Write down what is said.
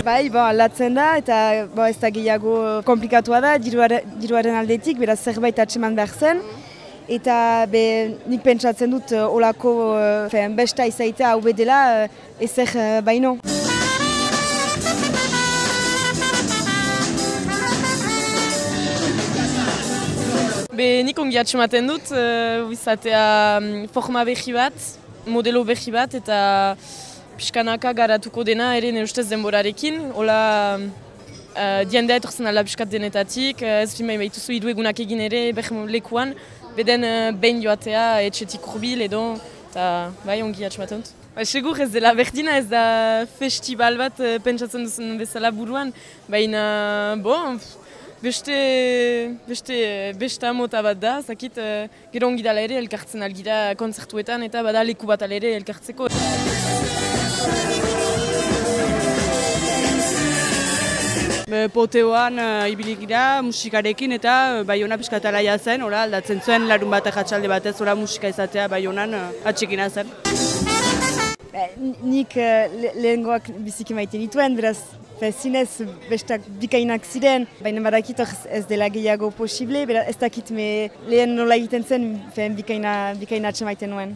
Bai, bo, aldatzen da, eta bo, ez da gehiago komplikatua da, diruaren, diruaren aldetik, beraz zerbait atseman behar zen. Eta be, nik pentsatzen dut uh, olako uh, besta izaitea hau bedela uh, ezer baino. Be, nik ongi atxematen dut, uh, izatea um, forma behi bat, modelo behi bat, eta pixkanaka garatuko dena ere nire ustez denborarekin. Ola, uh, diendea etorzen ala pixkat denetatik, uh, ez filmai behituzu idu egunak egin ere, behar lekuan, beden uh, behin joatea etxetik urbil edo, eta bai ongi atxematen dut. Ba, segur ez dela berdina ez da festival bat pentsatzen duzen bezala buruan, baina, bon, beste, beste, beste mota bat da, zakit, uh, gero ongi dala ere elkartzen algira konzertuetan eta bada leku bat ere elkartzeko. Poteoan uh, ibili gira musikarekin eta uh, Baiona piskatalaia zen, ora, aldatzen zuen larun bat jatsalde batez ora musika izatea Baionan uh, atxikina zen. Nik uh, le lehengoak biziki maite nituen, beraz zinez bestak bikainak ziren, baina badakit ez dela gehiago posible, beraz ez dakit me lehen nola egiten zen bikaina, bikaina atxe maite nuen.